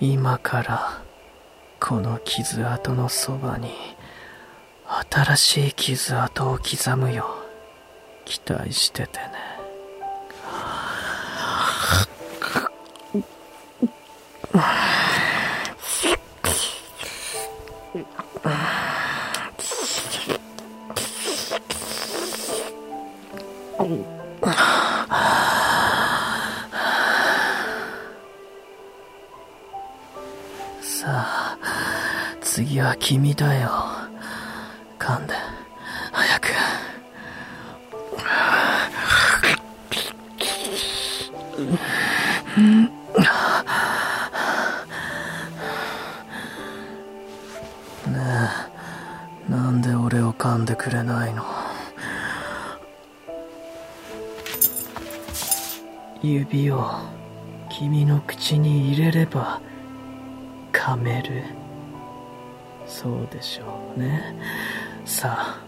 今からこの傷跡のそばに新しい傷跡を刻むよ。期待しててね。さあ次は君だよ。噛んで。早く。ねえなんで俺を噛んでくれないの？指を君の口に入れれば噛める。そうでしょうね。さあ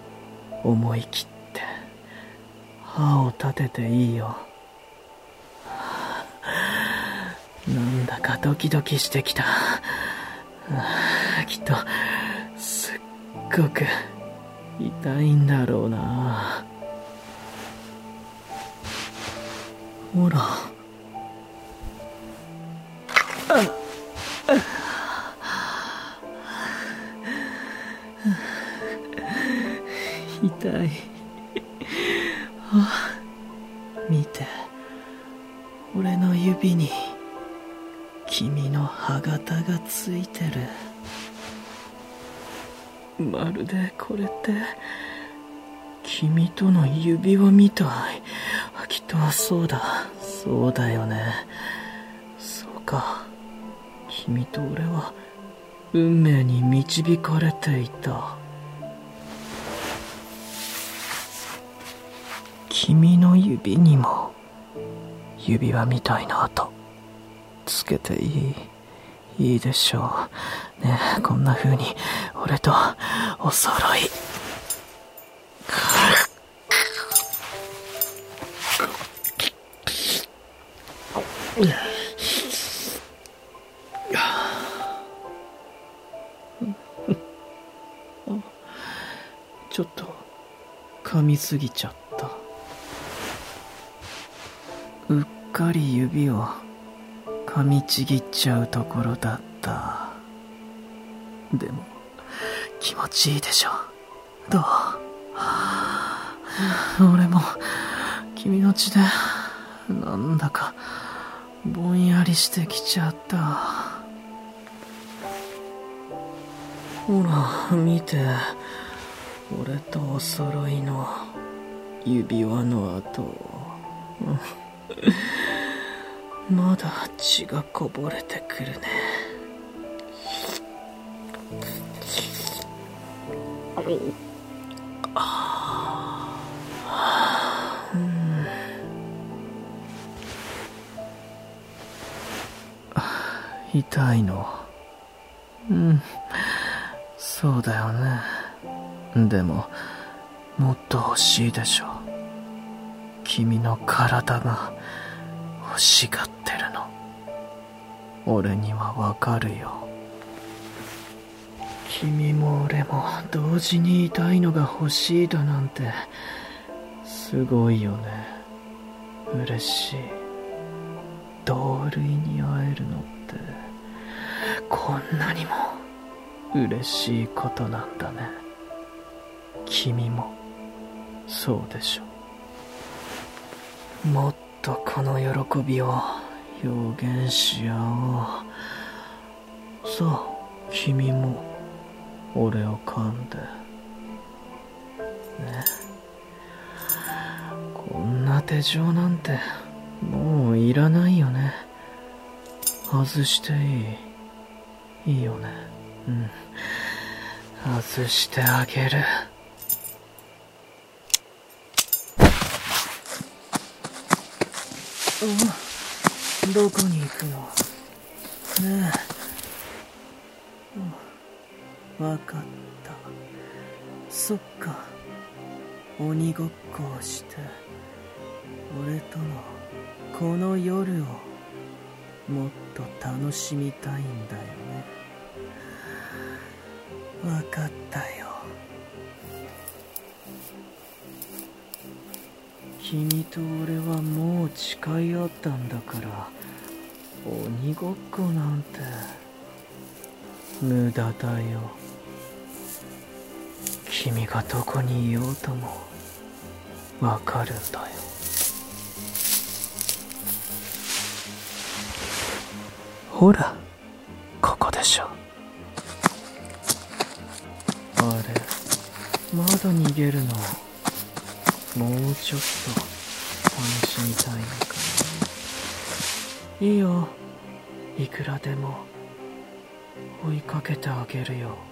思い切って。歯を立てていいよ。なんだかドキドキしてきた。きっとすっごく痛いんだろうな。ほら。痛い。あ見て。俺の指に君の歯型がついてる。まるでこれって君との指輪みたい。きっとそうだ。そうだよね。そうか。君と俺は運命に導かれていた。君の指にも指輪みたいな跡つけていいいいでしょう。ねえこんな風に俺とお揃い。ちょっと噛みすぎちゃった。かり指を噛みちぎっちゃうところだった。でも気持ちいいでしょ？どう？俺も君の血でなんだかぼんやりしてきちゃった。ほら見て。俺とお揃いの指輪の跡 まだ血がこぼれてくるね。うん。痛いの。うん。そうだよね。でももっと欲しいでしょ君の体が欲しがってるの。俺にはわかるよ。君も俺も同時に痛いのが欲しいだなんてすごいよね。嬉しい。同類に会えるのってこんなにも嬉しいことなんだね。君もそうでしょ。もっとこの喜びを表現し合おう。さあ君も俺を噛んで。ね。こんな手錠なんてもういらないよね。外していい？いいよね。うん。外してあげる。どこに行くの？ねえわかった。そっか。鬼ごっこをして俺とのこの夜をもっと楽しみたいんだよね。わかったよ。君と俺はもう誓い合ったんだから鬼ごっこなんて。無駄だよ。君がどこにいようともわかるんだよ。ほらここでしょ。あれまだ逃げるの。もうちょっと楽しみたいのかないいよ。いくらでも追いかけてあげるよ。